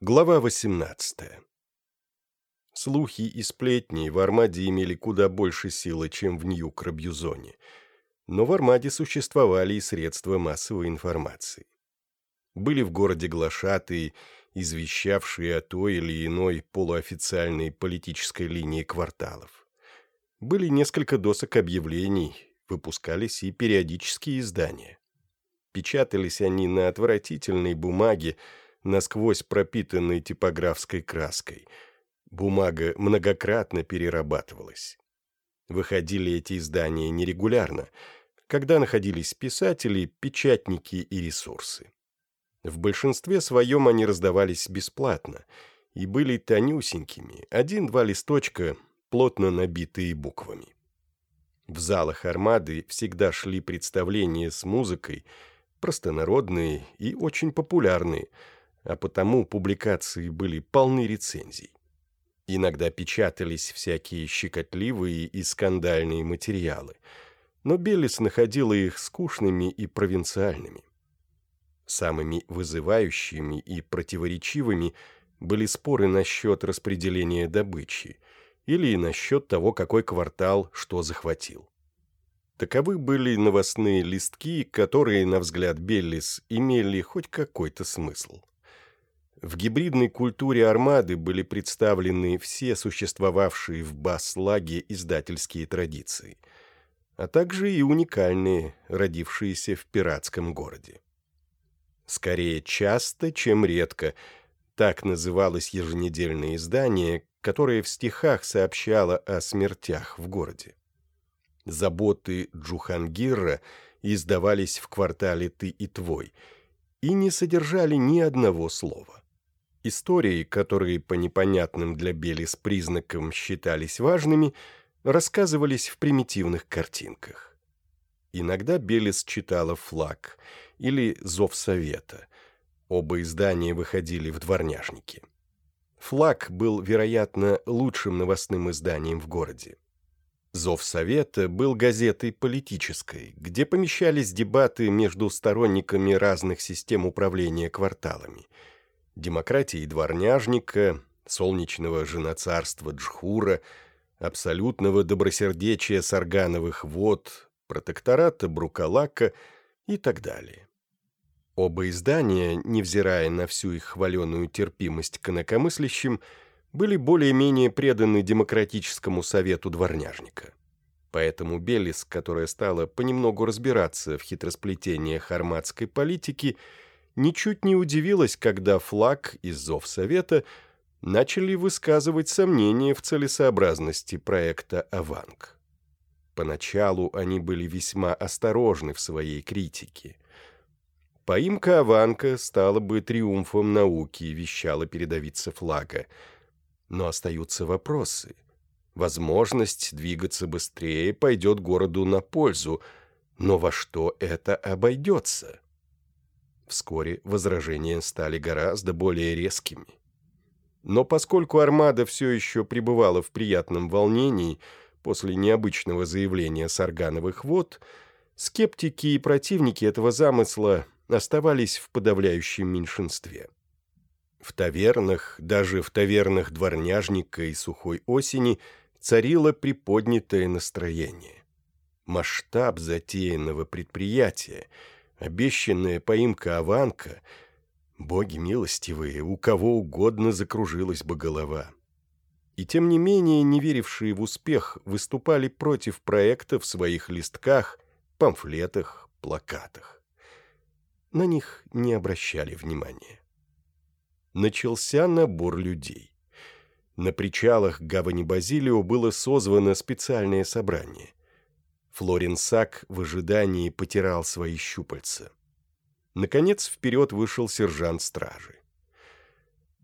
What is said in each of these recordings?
Глава 18 Слухи и сплетни в Армаде имели куда больше силы, чем в Нью-Крабьюзоне, но в Армаде существовали и средства массовой информации. Были в городе глашатые, извещавшие о той или иной полуофициальной политической линии кварталов. Были несколько досок объявлений, выпускались и периодические издания. Печатались они на отвратительной бумаге, насквозь пропитанной типографской краской. Бумага многократно перерабатывалась. Выходили эти издания нерегулярно, когда находились писатели, печатники и ресурсы. В большинстве своем они раздавались бесплатно и были тонюсенькими, один-два листочка, плотно набитые буквами. В залах «Армады» всегда шли представления с музыкой, простонародные и очень популярные – а потому публикации были полны рецензий. Иногда печатались всякие щекотливые и скандальные материалы, но Беллис находила их скучными и провинциальными. Самыми вызывающими и противоречивыми были споры насчет распределения добычи или насчет того, какой квартал что захватил. Таковы были новостные листки, которые, на взгляд Беллис, имели хоть какой-то смысл. В гибридной культуре армады были представлены все существовавшие в Баслаге издательские традиции, а также и уникальные, родившиеся в пиратском городе. Скорее часто, чем редко, так называлось еженедельное издание, которое в стихах сообщало о смертях в городе. Заботы Джухангира издавались в квартале «Ты и твой» и не содержали ни одного слова. Истории, которые по непонятным для Белис признакам считались важными, рассказывались в примитивных картинках. Иногда Белис читала «Флаг» или «Зов Совета». Оба издания выходили в дворняжнике. «Флаг» был, вероятно, лучшим новостным изданием в городе. «Зов Совета» был газетой политической, где помещались дебаты между сторонниками разных систем управления кварталами – демократии дворняжника, солнечного женоцарства Джхура, абсолютного добросердечия Саргановых вод, протектората Брукалака и так далее. Оба издания, невзирая на всю их хваленую терпимость к инакомыслящим, были более-менее преданы демократическому совету дворняжника. Поэтому Белис, которая стала понемногу разбираться в хитросплетениях армадской политики, ничуть не удивилась, когда флаг и зов Совета начали высказывать сомнения в целесообразности проекта «Аванг». Поначалу они были весьма осторожны в своей критике. Поимка Аванка стала бы триумфом науки, вещала передовица флага. Но остаются вопросы. Возможность двигаться быстрее пойдет городу на пользу, но во что это обойдется? Вскоре возражения стали гораздо более резкими. Но поскольку армада все еще пребывала в приятном волнении после необычного заявления Саргановых вод, скептики и противники этого замысла оставались в подавляющем меньшинстве. В тавернах, даже в тавернах дворняжника и сухой осени, царило приподнятое настроение. Масштаб затеянного предприятия — обещанная поимка Аванка, боги милостивые, у кого угодно закружилась бы голова. И тем не менее, не верившие в успех, выступали против проекта в своих листках, памфлетах, плакатах. На них не обращали внимания. Начался набор людей. На причалах гавани Базилио было созвано специальное собрание. Флорин Сак в ожидании потирал свои щупальца. Наконец вперед вышел сержант стражи.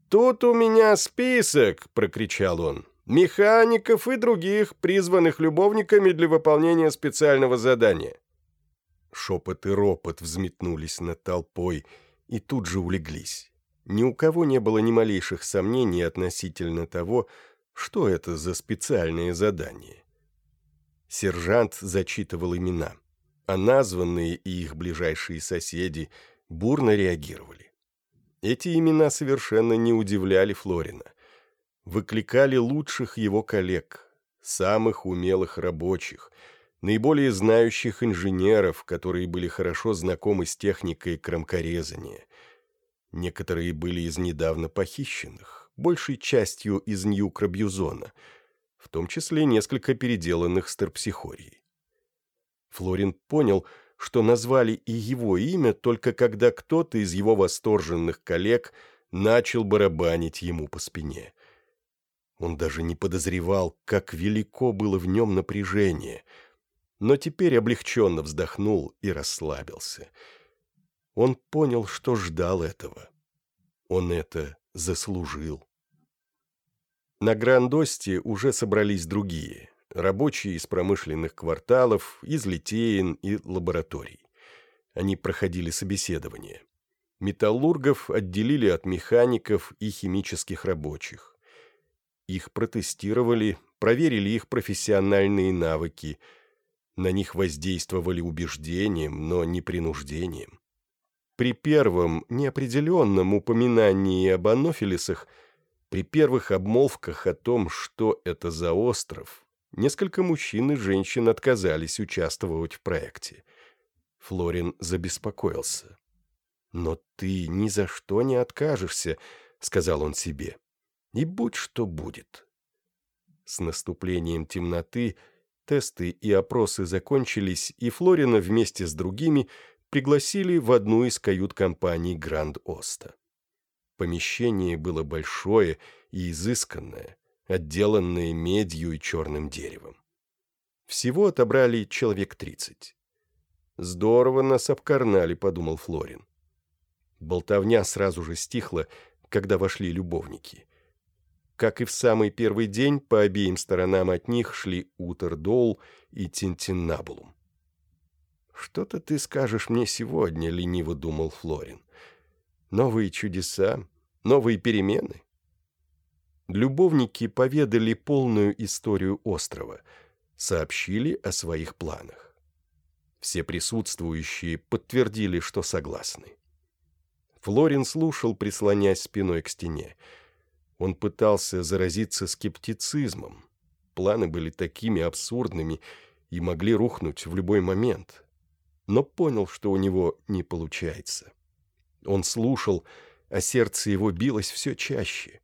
«Тут у меня список!» — прокричал он. «Механиков и других, призванных любовниками для выполнения специального задания». Шепот и ропот взметнулись над толпой и тут же улеглись. Ни у кого не было ни малейших сомнений относительно того, что это за специальное задание. Сержант зачитывал имена, а названные и их ближайшие соседи бурно реагировали. Эти имена совершенно не удивляли Флорина. Выкликали лучших его коллег, самых умелых рабочих, наиболее знающих инженеров, которые были хорошо знакомы с техникой кромкорезания. Некоторые были из недавно похищенных, большей частью из Нью-Крабьюзона, в том числе несколько переделанных с терпсихорией. Флорин понял, что назвали и его имя только когда кто-то из его восторженных коллег начал барабанить ему по спине. Он даже не подозревал, как велико было в нем напряжение — но теперь облегченно вздохнул и расслабился. Он понял, что ждал этого. Он это заслужил. На Грандосте уже собрались другие, рабочие из промышленных кварталов, из литеин и лабораторий. Они проходили собеседование. Металлургов отделили от механиков и химических рабочих. Их протестировали, проверили их профессиональные навыки – на них воздействовали убеждением, но не принуждением. При первом неопределенном упоминании об анофилисах, при первых обмолвках о том, что это за остров, несколько мужчин и женщин отказались участвовать в проекте. Флорин забеспокоился. «Но ты ни за что не откажешься», — сказал он себе. «И будь что будет». С наступлением темноты — Тесты и опросы закончились, и Флорина вместе с другими пригласили в одну из кают-компаний Гранд-Оста. Помещение было большое и изысканное, отделанное медью и черным деревом. Всего отобрали человек тридцать. «Здорово нас обкарнали», — подумал Флорин. Болтовня сразу же стихла, когда вошли любовники. Как и в самый первый день, по обеим сторонам от них шли Утердол и Тинтиннабулум. «Что-то ты скажешь мне сегодня», — лениво думал Флорин. «Новые чудеса, новые перемены». Любовники поведали полную историю острова, сообщили о своих планах. Все присутствующие подтвердили, что согласны. Флорин слушал, прислонясь спиной к стене. Он пытался заразиться скептицизмом. Планы были такими абсурдными и могли рухнуть в любой момент. Но понял, что у него не получается. Он слушал, а сердце его билось все чаще.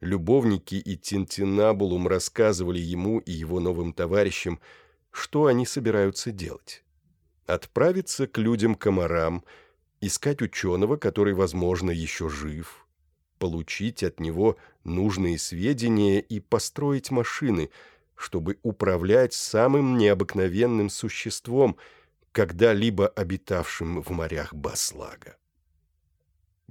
Любовники и Тинтинабулум рассказывали ему и его новым товарищам, что они собираются делать. Отправиться к людям-комарам, искать ученого, который, возможно, еще жив, получить от него нужные сведения и построить машины, чтобы управлять самым необыкновенным существом, когда-либо обитавшим в морях Баслага.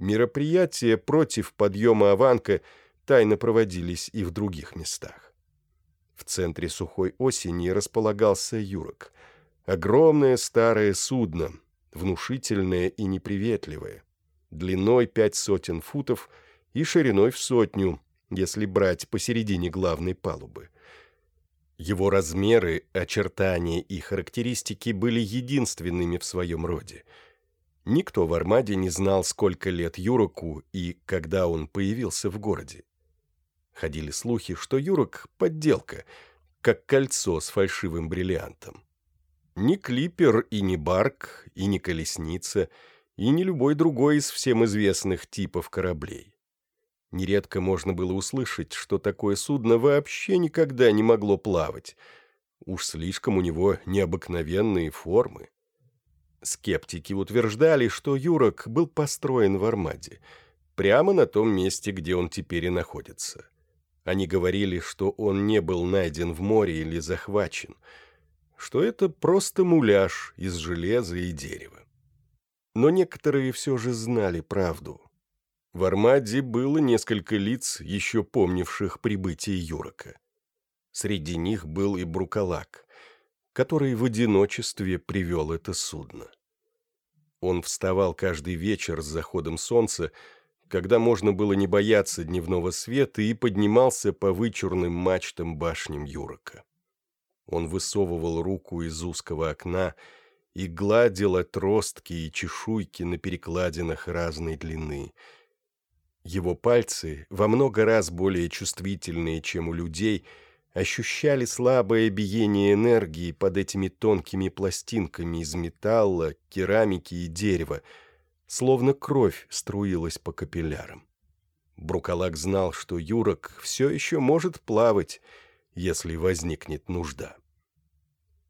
Мероприятия против подъема Аванка тайно проводились и в других местах. В центре сухой осени располагался Юрок, огромное старое судно, внушительное и неприветливое, длиной пять сотен футов – и шириной в сотню, если брать посередине главной палубы. Его размеры, очертания и характеристики были единственными в своем роде. Никто в Армаде не знал, сколько лет Юроку и когда он появился в городе. Ходили слухи, что Юрок — подделка, как кольцо с фальшивым бриллиантом. Ни клипер и ни барк, и ни колесница, и ни любой другой из всем известных типов кораблей. Нередко можно было услышать, что такое судно вообще никогда не могло плавать. Уж слишком у него необыкновенные формы. Скептики утверждали, что Юрок был построен в Армаде, прямо на том месте, где он теперь и находится. Они говорили, что он не был найден в море или захвачен, что это просто муляж из железа и дерева. Но некоторые все же знали правду. В Армаде было несколько лиц, еще помнивших прибытие Юрока. Среди них был и Брукалак, который в одиночестве привел это судно. Он вставал каждый вечер с заходом солнца, когда можно было не бояться дневного света, и поднимался по вычурным мачтам башням Юрока. Он высовывал руку из узкого окна и гладил отростки и чешуйки на перекладинах разной длины — Его пальцы, во много раз более чувствительные, чем у людей, ощущали слабое биение энергии под этими тонкими пластинками из металла, керамики и дерева, словно кровь струилась по капиллярам. Брукалак знал, что Юрок все еще может плавать, если возникнет нужда.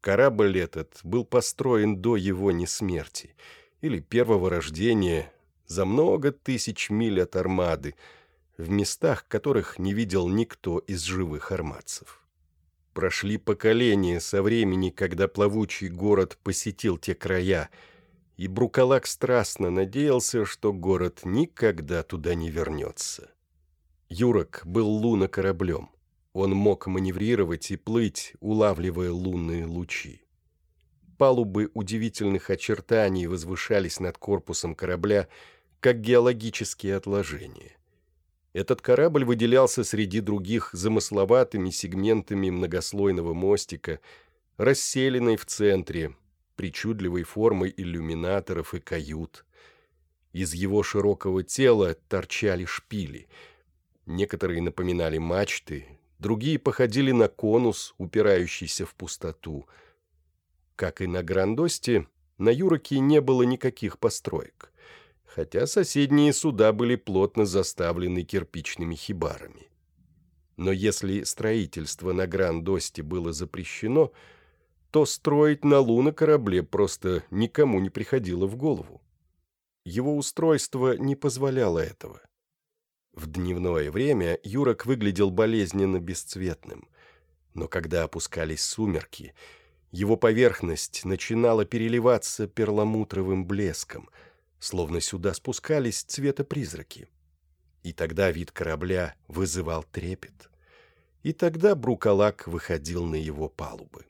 Корабль этот был построен до его несмерти или первого рождения за много тысяч миль от армады, в местах, которых не видел никто из живых армадцев. Прошли поколения со времени, когда плавучий город посетил те края, и Брукалак страстно надеялся, что город никогда туда не вернется. Юрок был луна кораблем. Он мог маневрировать и плыть, улавливая лунные лучи. Палубы удивительных очертаний возвышались над корпусом корабля, как геологические отложения. Этот корабль выделялся среди других замысловатыми сегментами многослойного мостика, расселенной в центре, причудливой формой иллюминаторов и кают. Из его широкого тела торчали шпили. Некоторые напоминали мачты, другие походили на конус, упирающийся в пустоту. Как и на Грандосте, на Юроке не было никаких построек, хотя соседние суда были плотно заставлены кирпичными хибарами. Но если строительство на Грандосте было запрещено, то строить на Луна корабле просто никому не приходило в голову. Его устройство не позволяло этого. В дневное время Юрок выглядел болезненно бесцветным, но когда опускались сумерки, его поверхность начинала переливаться перламутровым блеском, словно сюда спускались цветопризраки. И тогда вид корабля вызывал трепет. И тогда Брукалак выходил на его палубы.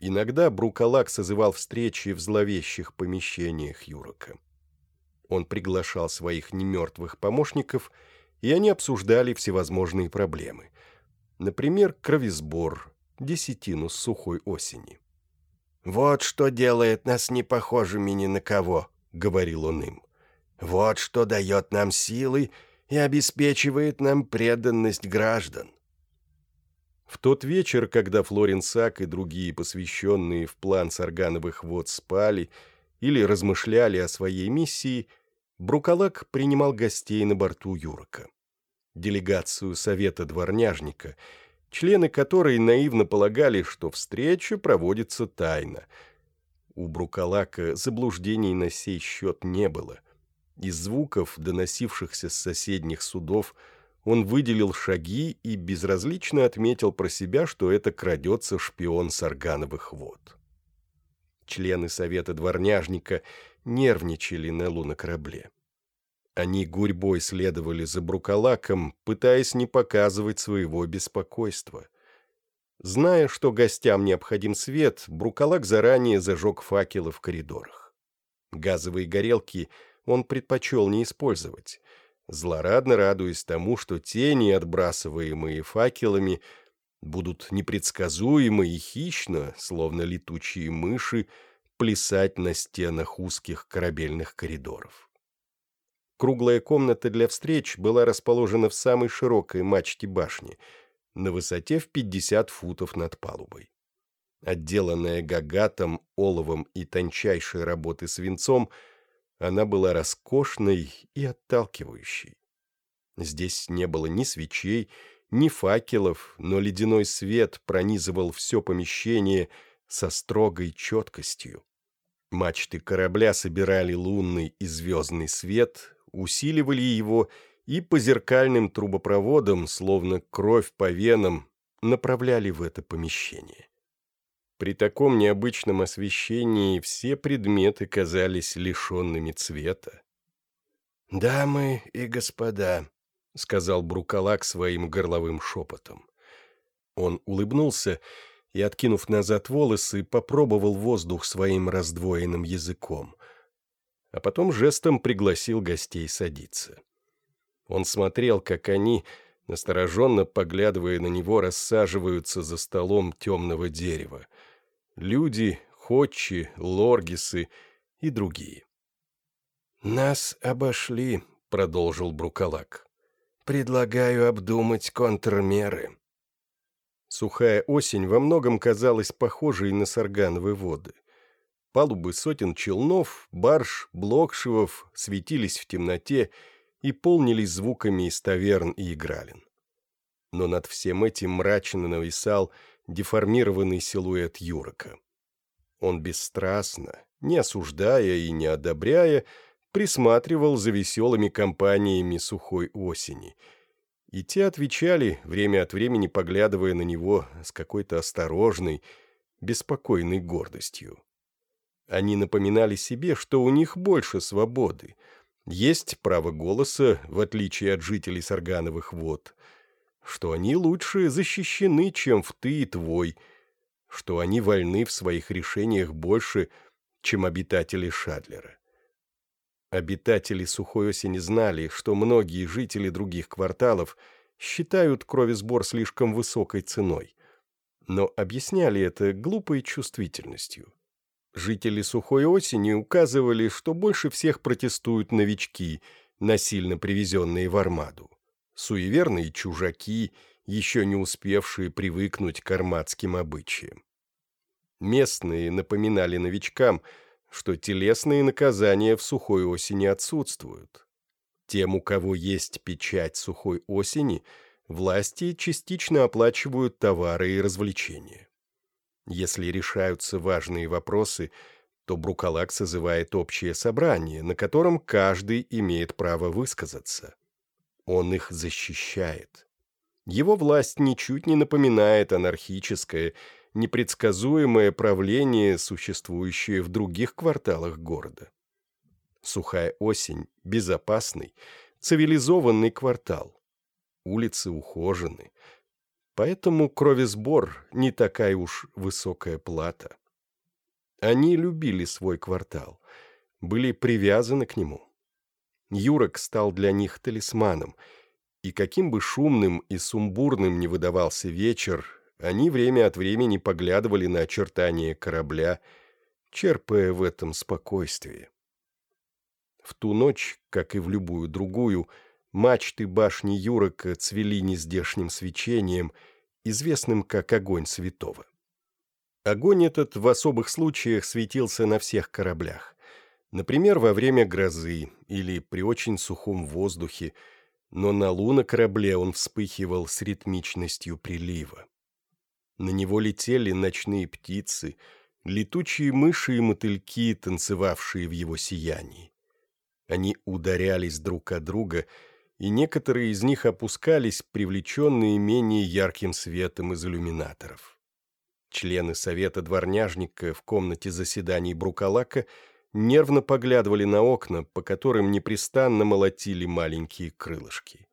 Иногда Брукалак созывал встречи в зловещих помещениях Юрока. Он приглашал своих немертвых помощников, и они обсуждали всевозможные проблемы. Например, кровесбор, десятину с сухой осени. «Вот что делает нас непохожими ни на кого», — говорил он им. «Вот что дает нам силы и обеспечивает нам преданность граждан». В тот вечер, когда Флоренсак и другие посвященные в план саргановых вод спали или размышляли о своей миссии, Брукалак принимал гостей на борту Юрока. Делегацию Совета Дворняжника, члены которой наивно полагали, что встреча проводится тайно. У Брукалака заблуждений на сей счет не было. Из звуков, доносившихся с соседних судов, он выделил шаги и безразлично отметил про себя, что это крадется шпион Саргановых вод. Члены Совета Дворняжника нервничали Неллу на корабле. Они гурьбой следовали за Брукалаком, пытаясь не показывать своего беспокойства. Зная, что гостям необходим свет, Брукалак заранее зажег факелы в коридорах. Газовые горелки он предпочел не использовать, злорадно радуясь тому, что тени, отбрасываемые факелами, будут непредсказуемо и хищно, словно летучие мыши, плясать на стенах узких корабельных коридоров. Круглая комната для встреч была расположена в самой широкой мачте башни, на высоте в 50 футов над палубой. Отделанная гагатом, оловом и тончайшей работы свинцом, она была роскошной и отталкивающей. Здесь не было ни свечей, ни факелов, но ледяной свет пронизывал все помещение со строгой четкостью. Мачты корабля собирали лунный и звездный свет, усиливали его и по зеркальным трубопроводам, словно кровь по венам, направляли в это помещение. При таком необычном освещении все предметы казались лишенными цвета. «Дамы и господа», — сказал Брукалак своим горловым шепотом. Он улыбнулся и, откинув назад волосы, попробовал воздух своим раздвоенным языком, а потом жестом пригласил гостей садиться. Он смотрел, как они, настороженно поглядывая на него, рассаживаются за столом темного дерева. Люди, ходчи, лоргисы и другие. «Нас обошли», — продолжил Брукалак. «Предлагаю обдумать контрмеры». Сухая осень во многом казалась похожей на саргановые воды. Палубы сотен челнов, барж, блокшивов светились в темноте и полнились звуками из таверн и игралин. Но над всем этим мрачно нависал деформированный силуэт Юрока. Он бесстрастно, не осуждая и не одобряя, присматривал за веселыми компаниями сухой осени — и те отвечали, время от времени поглядывая на него с какой-то осторожной, беспокойной гордостью. Они напоминали себе, что у них больше свободы, есть право голоса, в отличие от жителей Саргановых вод, что они лучше защищены, чем в ты и твой, что они вольны в своих решениях больше, чем обитатели Шадлера. Обитатели Сухой Осени знали, что многие жители других кварталов считают кровесбор слишком высокой ценой, но объясняли это глупой чувствительностью. Жители Сухой Осени указывали, что больше всех протестуют новички, насильно привезенные в Армаду, суеверные чужаки, еще не успевшие привыкнуть к армадским обычаям. Местные напоминали новичкам – что телесные наказания в сухой осени отсутствуют. Тем, у кого есть печать сухой осени, власти частично оплачивают товары и развлечения. Если решаются важные вопросы, то Брукалак созывает общее собрание, на котором каждый имеет право высказаться. Он их защищает. Его власть ничуть не напоминает анархическое непредсказуемое правление, существующее в других кварталах города. Сухая осень, безопасный, цивилизованный квартал. Улицы ухожены. Поэтому кровесбор не такая уж высокая плата. Они любили свой квартал, были привязаны к нему. Юрок стал для них талисманом, и каким бы шумным и сумбурным ни выдавался вечер, они время от времени поглядывали на очертания корабля, черпая в этом спокойствие. В ту ночь, как и в любую другую, мачты башни Юрока цвели нездешним свечением, известным как огонь святого. Огонь этот в особых случаях светился на всех кораблях. Например, во время грозы или при очень сухом воздухе, но на луна корабле он вспыхивал с ритмичностью прилива. На него летели ночные птицы, летучие мыши и мотыльки, танцевавшие в его сиянии. Они ударялись друг о друга, и некоторые из них опускались, привлеченные менее ярким светом из иллюминаторов. Члены совета дворняжника в комнате заседаний Брукалака нервно поглядывали на окна, по которым непрестанно молотили маленькие крылышки.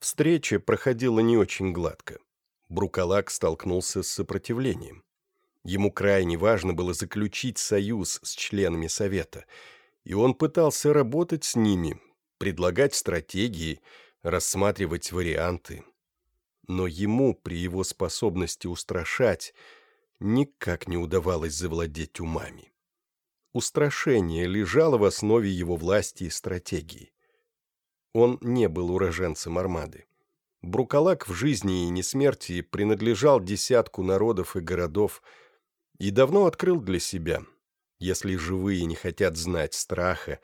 Встреча проходила не очень гладко. Брукалак столкнулся с сопротивлением. Ему крайне важно было заключить союз с членами Совета, и он пытался работать с ними, предлагать стратегии, рассматривать варианты. Но ему, при его способности устрашать, никак не удавалось завладеть умами. Устрашение лежало в основе его власти и стратегии. Он не был уроженцем Армады. Брукалак в жизни и несмертии принадлежал десятку народов и городов и давно открыл для себя, если живые не хотят знать страха,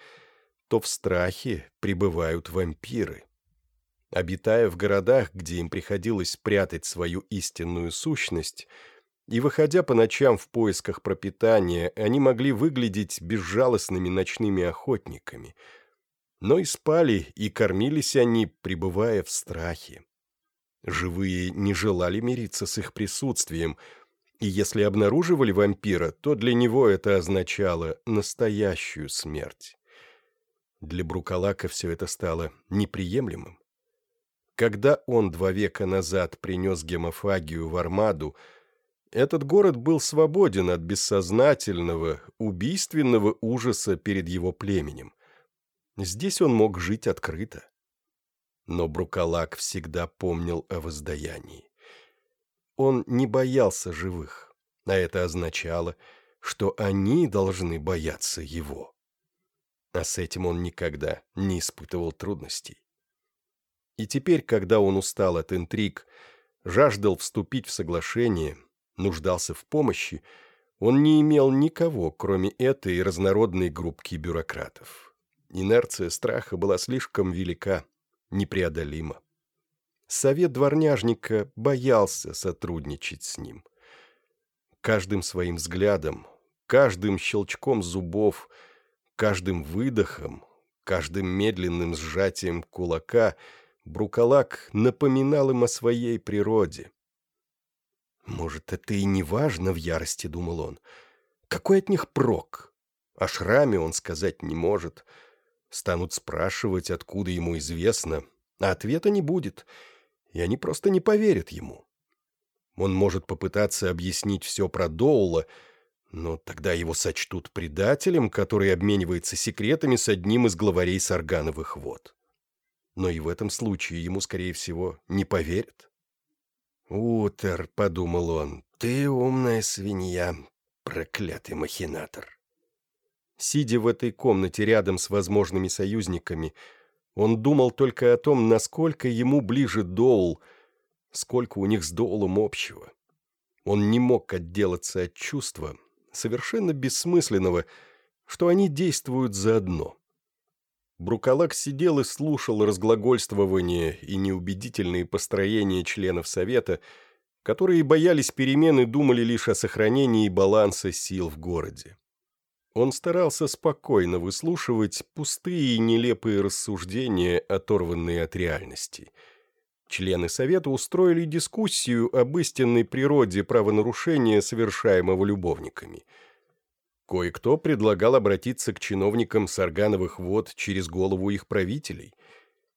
то в страхе пребывают вампиры. Обитая в городах, где им приходилось прятать свою истинную сущность, и выходя по ночам в поисках пропитания, они могли выглядеть безжалостными ночными охотниками. Но и спали, и кормились они, пребывая в страхе. Живые не желали мириться с их присутствием, и если обнаруживали вампира, то для него это означало настоящую смерть. Для Брукалака все это стало неприемлемым. Когда он два века назад принес гемофагию в Армаду, этот город был свободен от бессознательного, убийственного ужаса перед его племенем. Здесь он мог жить открыто но Брукалак всегда помнил о воздаянии. Он не боялся живых, а это означало, что они должны бояться его. А с этим он никогда не испытывал трудностей. И теперь, когда он устал от интриг, жаждал вступить в соглашение, нуждался в помощи, он не имел никого, кроме этой разнородной группки бюрократов. Инерция страха была слишком велика, непреодолима. Совет дворняжника боялся сотрудничать с ним. Каждым своим взглядом, каждым щелчком зубов, каждым выдохом, каждым медленным сжатием кулака Брукалак напоминал им о своей природе. «Может, это и не важно в ярости», — думал он. «Какой от них прок? О шраме он сказать не может. Станут спрашивать, откуда ему известно, а ответа не будет, и они просто не поверят ему. Он может попытаться объяснить все про Доула, но тогда его сочтут предателем, который обменивается секретами с одним из главарей Саргановых вод. Но и в этом случае ему, скорее всего, не поверят. «Утер», — подумал он, — «ты умная свинья, проклятый махинатор». Сидя в этой комнате рядом с возможными союзниками, он думал только о том, насколько ему ближе Доул, сколько у них с Доулом общего. Он не мог отделаться от чувства, совершенно бессмысленного, что они действуют заодно. Брукалак сидел и слушал разглагольствование и неубедительные построения членов Совета, которые боялись перемен и думали лишь о сохранении баланса сил в городе. Он старался спокойно выслушивать пустые и нелепые рассуждения, оторванные от реальности. Члены Совета устроили дискуссию об истинной природе правонарушения, совершаемого любовниками – Кое-кто предлагал обратиться к чиновникам Саргановых вод через голову их правителей.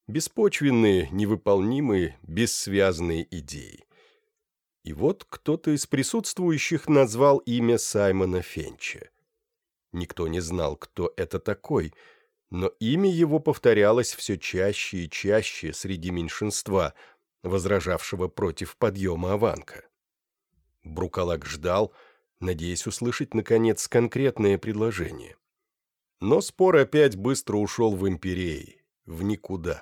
Беспочвенные, невыполнимые, бессвязные идеи. И вот кто-то из присутствующих назвал имя Саймона Фенча. Никто не знал, кто это такой, но имя его повторялось все чаще и чаще среди меньшинства, возражавшего против подъема Аванка. Брукалак ждал, надеясь услышать, наконец, конкретное предложение. Но спор опять быстро ушел в империи, в никуда.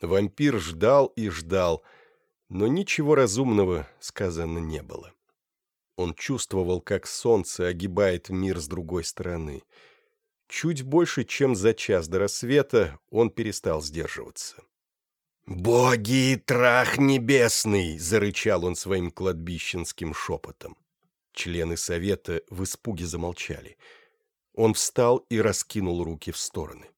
Вампир ждал и ждал, но ничего разумного сказано не было. Он чувствовал, как солнце огибает мир с другой стороны. Чуть больше, чем за час до рассвета, он перестал сдерживаться. «Боги и трах небесный!» — зарычал он своим кладбищенским шепотом. Члены совета в испуге замолчали. Он встал и раскинул руки в стороны.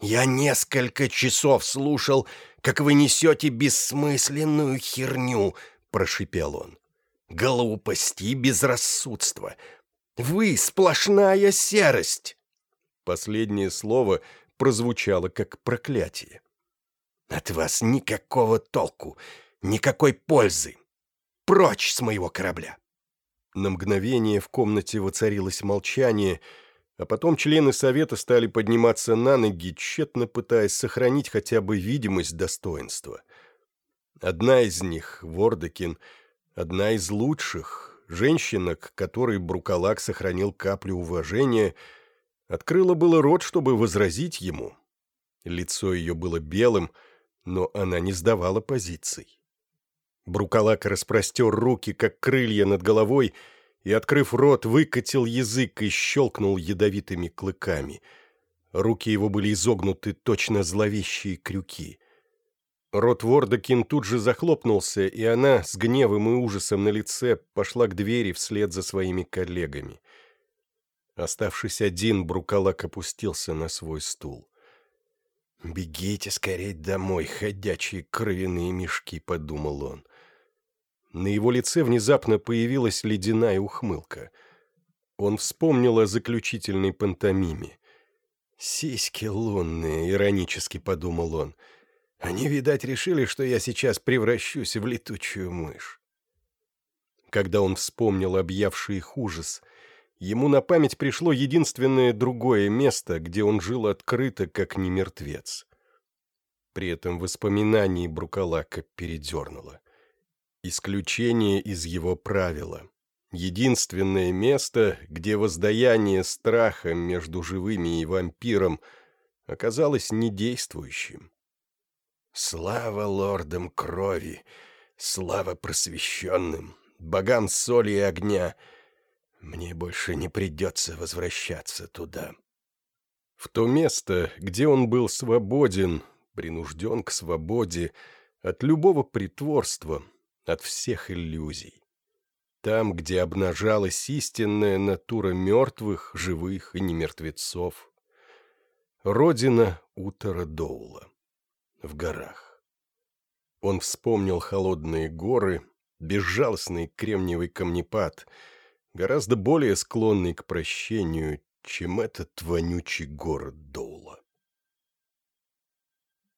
«Я несколько часов слушал, как вы несете бессмысленную херню», — прошипел он. «Глупости и безрассудство. Вы — сплошная серость!» Последнее слово прозвучало как проклятие. «От вас никакого толку, никакой пользы. Прочь с моего корабля!» На мгновение в комнате воцарилось молчание, а потом члены совета стали подниматься на ноги, тщетно пытаясь сохранить хотя бы видимость достоинства. Одна из них, Вордекин, одна из лучших, женщина, к которой Брукалак сохранил каплю уважения, открыла было рот, чтобы возразить ему. Лицо ее было белым, но она не сдавала позиций. Брукалак распростер руки, как крылья над головой, и, открыв рот, выкатил язык и щелкнул ядовитыми клыками. Руки его были изогнуты точно зловещие крюки. Рот Вордокин тут же захлопнулся, и она, с гневом и ужасом на лице, пошла к двери вслед за своими коллегами. Оставшись один, Брукалак опустился на свой стул. «Бегите скорее домой, ходячие кровяные мешки», — подумал он. На его лице внезапно появилась ледяная ухмылка. Он вспомнил о заключительной пантомиме. «Сиськи лунные», — иронически подумал он. «Они, видать, решили, что я сейчас превращусь в летучую мышь». Когда он вспомнил объявший их ужас, ему на память пришло единственное другое место, где он жил открыто, как не мертвец. При этом воспоминании Брукалака передернуло. Исключение из его правила. Единственное место, где воздаяние страха между живыми и вампиром оказалось недействующим. Слава лордам крови, слава просвещенным, богам соли и огня. Мне больше не придется возвращаться туда. В то место, где он был свободен, принужден к свободе, от любого притворства, от всех иллюзий. Там, где обнажалась истинная натура мертвых, живых и немертвецов. Родина Утора Доула. В горах. Он вспомнил холодные горы, безжалостный кремниевый камнепад, гораздо более склонный к прощению, чем этот вонючий город Доула.